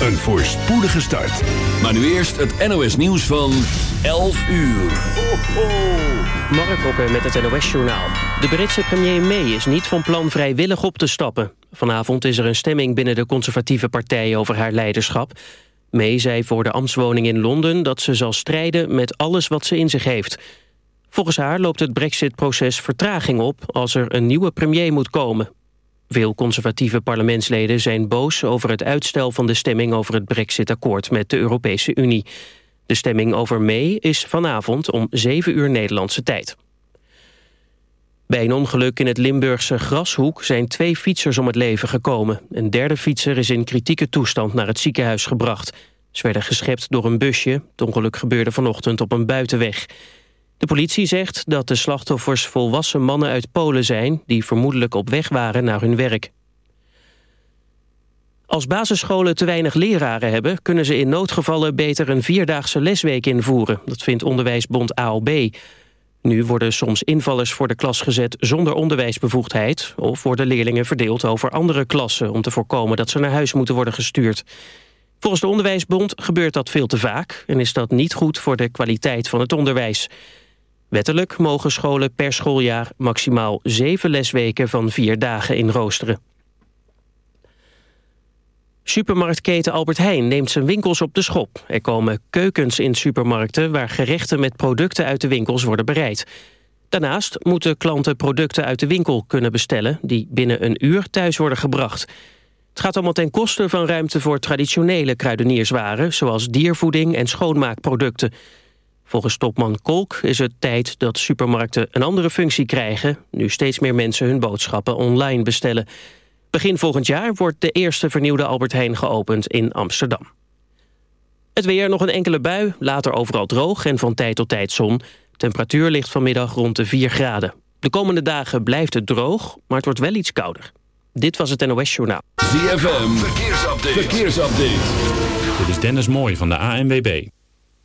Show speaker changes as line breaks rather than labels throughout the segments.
een voorspoedige start.
Maar nu eerst het NOS nieuws van 11 uur. Ho, ho.
Mark Hokker met het NOS Journaal. De Britse premier May is niet van plan vrijwillig op te stappen. Vanavond is er een stemming binnen de conservatieve partij over haar leiderschap. May zei voor de ambtswoning in Londen dat ze zal strijden met alles wat ze in zich heeft. Volgens haar loopt het brexit-proces vertraging op als er een nieuwe premier moet komen. Veel conservatieve parlementsleden zijn boos over het uitstel van de stemming over het brexit-akkoord met de Europese Unie. De stemming over May is vanavond om 7 uur Nederlandse tijd. Bij een ongeluk in het Limburgse Grashoek zijn twee fietsers om het leven gekomen. Een derde fietser is in kritieke toestand naar het ziekenhuis gebracht. Ze werden geschept door een busje. Het ongeluk gebeurde vanochtend op een buitenweg. De politie zegt dat de slachtoffers volwassen mannen uit Polen zijn... die vermoedelijk op weg waren naar hun werk. Als basisscholen te weinig leraren hebben... kunnen ze in noodgevallen beter een vierdaagse lesweek invoeren. Dat vindt onderwijsbond AOB. Nu worden soms invallers voor de klas gezet zonder onderwijsbevoegdheid... of worden leerlingen verdeeld over andere klassen... om te voorkomen dat ze naar huis moeten worden gestuurd. Volgens de Onderwijsbond gebeurt dat veel te vaak... en is dat niet goed voor de kwaliteit van het onderwijs. Wettelijk mogen scholen per schooljaar maximaal zeven lesweken van vier dagen inroosteren. Supermarktketen Albert Heijn neemt zijn winkels op de schop. Er komen keukens in supermarkten waar gerechten met producten uit de winkels worden bereid. Daarnaast moeten klanten producten uit de winkel kunnen bestellen... die binnen een uur thuis worden gebracht. Het gaat allemaal ten koste van ruimte voor traditionele kruidenierswaren... zoals diervoeding en schoonmaakproducten. Volgens topman Kolk is het tijd dat supermarkten een andere functie krijgen... nu steeds meer mensen hun boodschappen online bestellen. Begin volgend jaar wordt de eerste vernieuwde Albert Heijn geopend in Amsterdam. Het weer nog een enkele bui, later overal droog en van tijd tot tijd zon. Temperatuur ligt vanmiddag rond de 4 graden. De komende dagen blijft het droog, maar het wordt wel iets kouder. Dit was het NOS Journaal.
ZFM, verkeersupdate. verkeersupdate.
Dit is Dennis Mooij van de ANWB.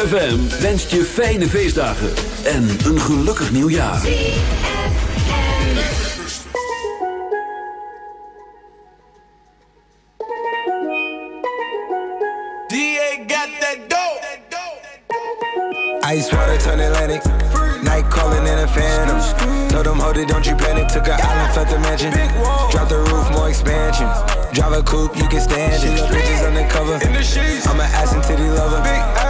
ZFM wenst je fijne feestdagen en een gelukkig nieuwjaar.
DA got that dope.
Ice water turn Atlantic. Night calling in a phantom. Told them, hold it, don't you panic. Took an island, left the mansion. Drop the roof, more expansion. Drive a coupe, you can stand it. Bitches undercover. I'm an ass and titty lover.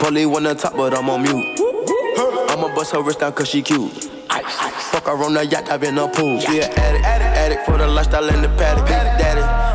Polly on top, but I'm on mute. I'ma bust her wrist down cause she cute. Fuck her on the yacht, I've been a pool. She an addict, addict, addict for the lifestyle and the paddock. Big daddy,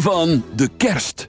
van de kerst.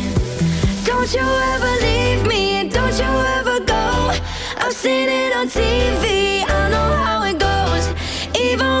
Don't you ever leave me and don't you ever go. I've seen it on TV, I know how it goes. Even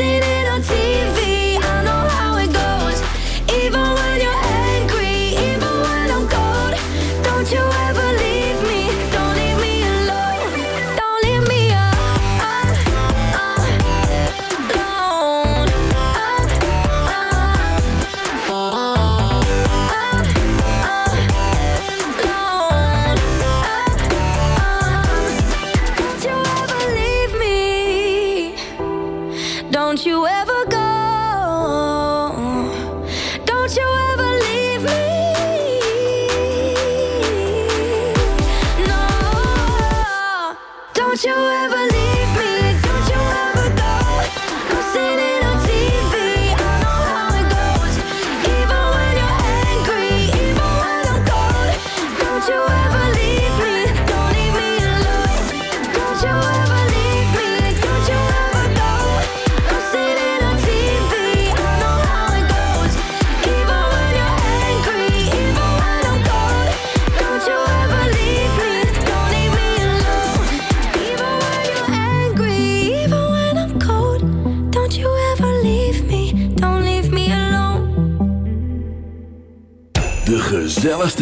On TV, I know how it goes. Even when you're angry, even when I'm cold. Don't you